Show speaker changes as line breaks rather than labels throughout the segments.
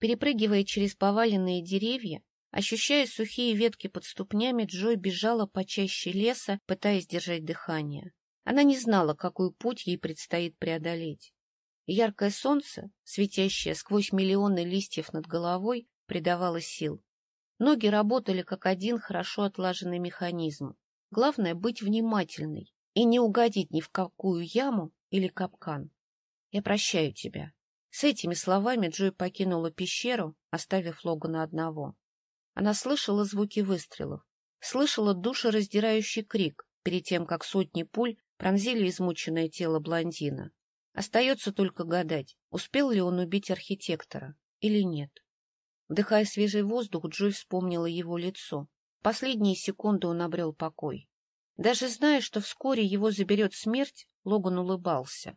Перепрыгивая через поваленные деревья, ощущая сухие ветки под ступнями, Джой бежала по чаще леса, пытаясь держать дыхание. Она не знала, какой путь ей предстоит преодолеть. Яркое солнце, светящее сквозь миллионы листьев над головой, придавало сил. Ноги работали как один хорошо отлаженный механизм. Главное — быть внимательной и не угодить ни в какую яму или капкан. Я прощаю тебя. С этими словами Джой покинула пещеру, оставив Логана одного. Она слышала звуки выстрелов, слышала душераздирающий крик перед тем, как сотни пуль пронзили измученное тело блондина. Остается только гадать, успел ли он убить архитектора или нет. Вдыхая свежий воздух, Джой вспомнила его лицо. Последние секунды он обрел покой. Даже зная, что вскоре его заберет смерть, Логан улыбался.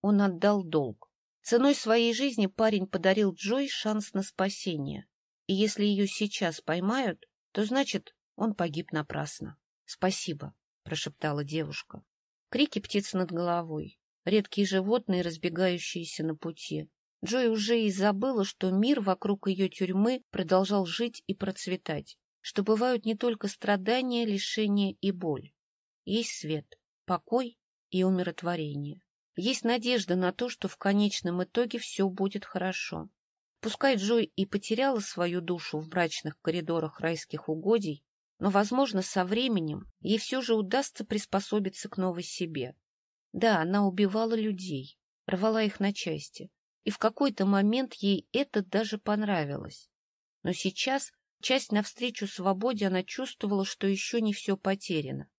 Он отдал долг. Ценой своей жизни парень подарил Джой шанс на спасение. И если ее сейчас поймают, то значит, он погиб напрасно. — Спасибо, — прошептала девушка. Крики птиц над головой, редкие животные, разбегающиеся на пути. Джой уже и забыла, что мир вокруг ее тюрьмы продолжал жить и процветать, что бывают не только страдания, лишения и боль. Есть свет, покой и умиротворение. Есть надежда на то, что в конечном итоге все будет хорошо. Пускай Джой и потеряла свою душу в мрачных коридорах райских угодий, но, возможно, со временем ей все же удастся приспособиться к новой себе. Да, она убивала людей, рвала их на части, и в какой-то момент ей это даже понравилось. Но сейчас, часть навстречу свободе, она чувствовала, что еще не все потеряно.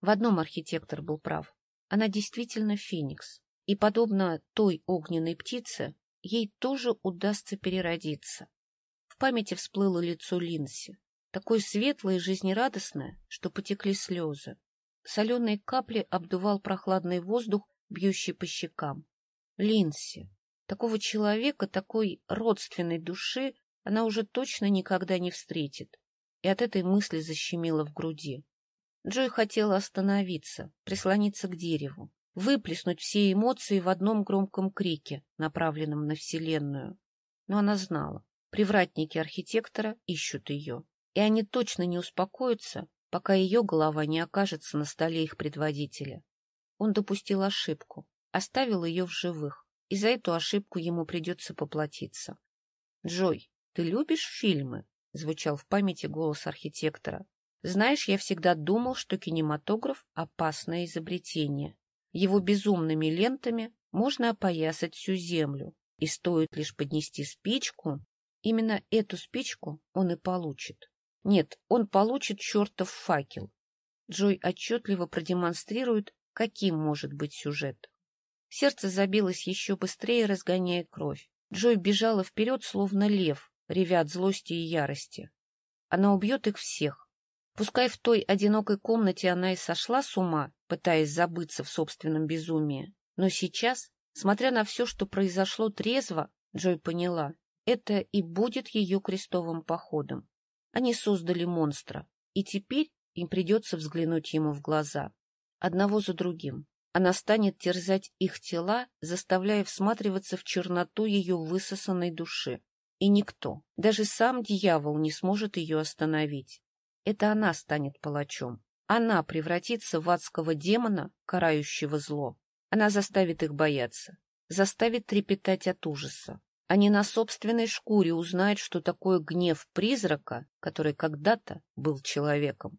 В одном архитектор был прав. Она действительно феникс, и, подобно той огненной птице, ей тоже удастся переродиться. В памяти всплыло лицо Линси, такое светлое и жизнерадостное, что потекли слезы. Соленые капли обдувал прохладный воздух, бьющий по щекам. Линси. Такого человека, такой родственной души она уже точно никогда не встретит. И от этой мысли защемило в груди. Джой хотела остановиться, прислониться к дереву, выплеснуть все эмоции в одном громком крике, направленном на Вселенную. Но она знала, привратники архитектора ищут ее, и они точно не успокоятся, пока ее голова не окажется на столе их предводителя. Он допустил ошибку, оставил ее в живых, и за эту ошибку ему придется поплатиться. — Джой, ты любишь фильмы? — звучал в памяти голос архитектора. — Знаешь, я всегда думал, что кинематограф — опасное изобретение. Его безумными лентами можно опоясать всю землю, и стоит лишь поднести спичку, именно эту спичку он и получит. Нет, он получит чертов факел. Джой отчетливо продемонстрирует, каким может быть сюжет. Сердце забилось еще быстрее, разгоняя кровь. Джой бежала вперед, словно лев, ревя от злости и ярости. Она убьет их всех. Пускай в той одинокой комнате она и сошла с ума, пытаясь забыться в собственном безумии. Но сейчас, смотря на все, что произошло трезво, Джой поняла, это и будет ее крестовым походом. Они создали монстра, и теперь им придется взглянуть ему в глаза. Одного за другим. Она станет терзать их тела, заставляя всматриваться в черноту ее высосанной души. И никто, даже сам дьявол, не сможет ее остановить. Это она станет палачом. Она превратится в адского демона, карающего зло. Она заставит их бояться, заставит трепетать от ужаса. Они на собственной шкуре узнают, что такое гнев призрака, который когда-то был человеком.